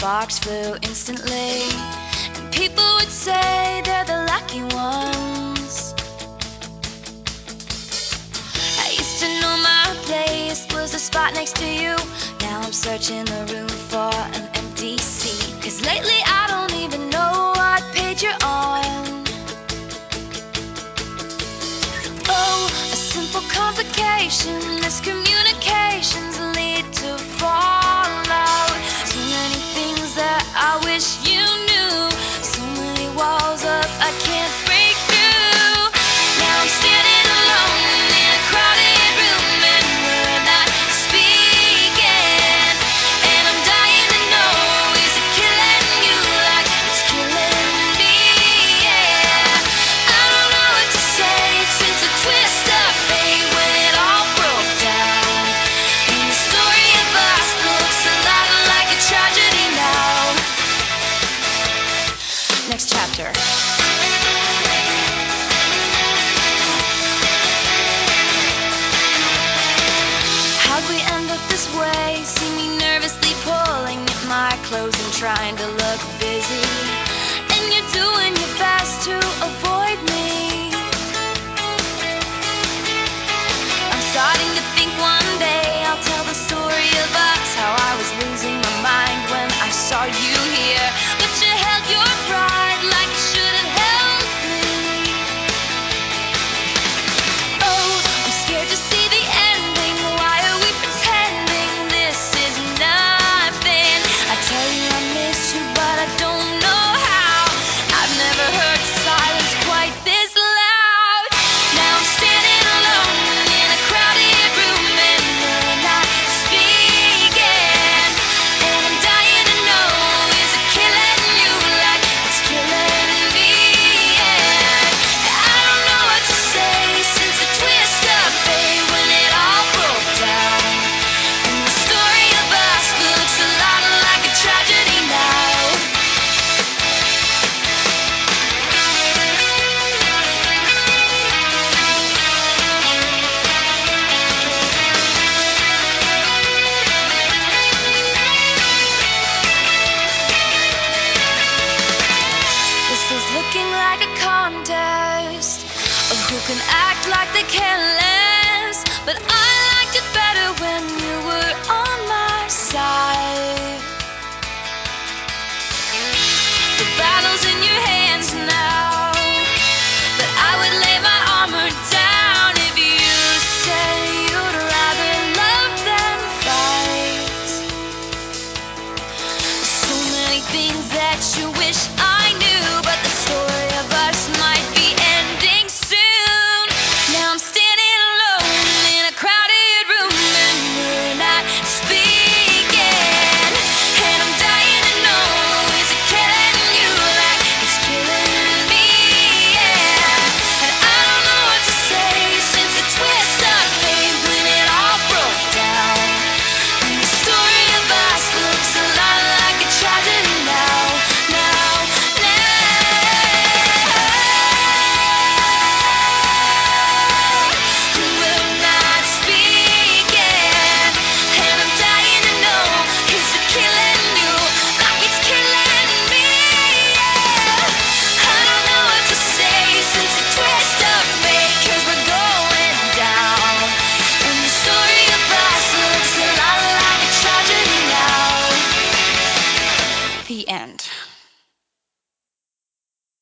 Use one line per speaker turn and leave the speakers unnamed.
sparks flew instantly. And people would say they're the lucky ones. I used to know my place was the spot next to you. Now I'm searching the room for an empty seat. Cause lately I don't even know what page you're on. Oh, a simple complication, miscommunication. trying to like a contest of who can act like they can less, But I